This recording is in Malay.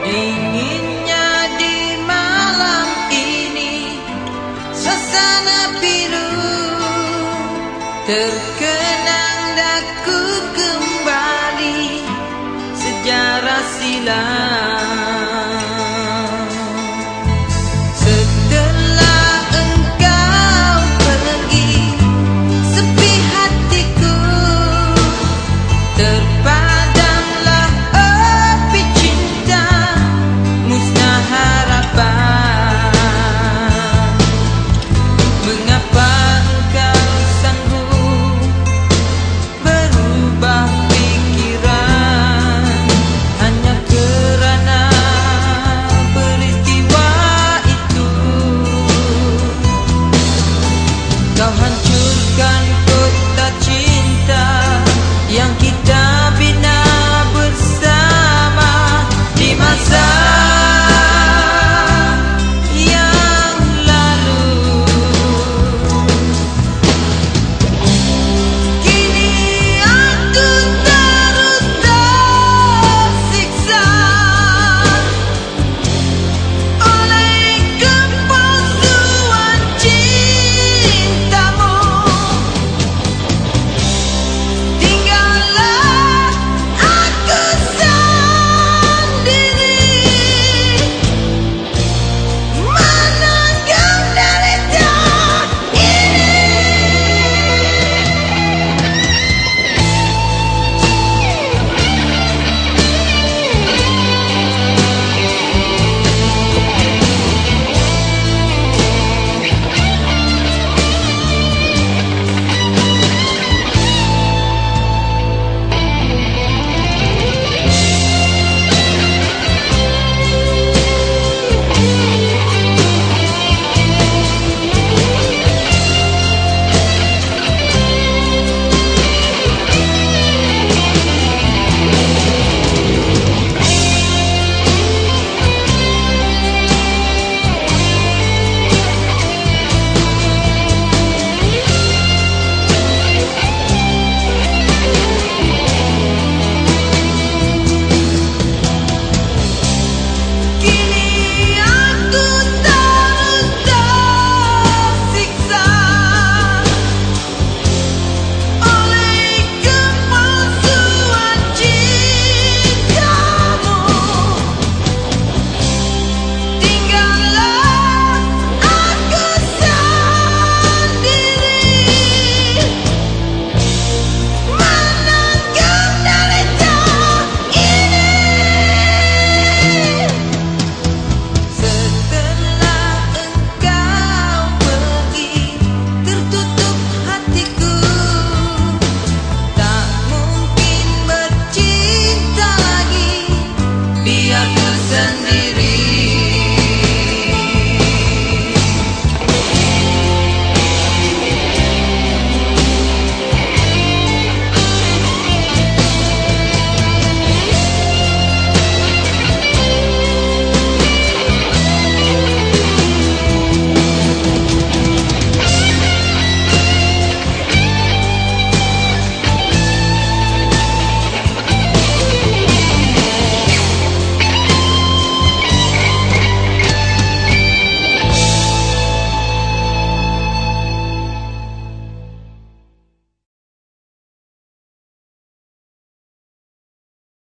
Dinginnya di malam ini Suasana biru. Terkenang daku kembali Sejarah silam.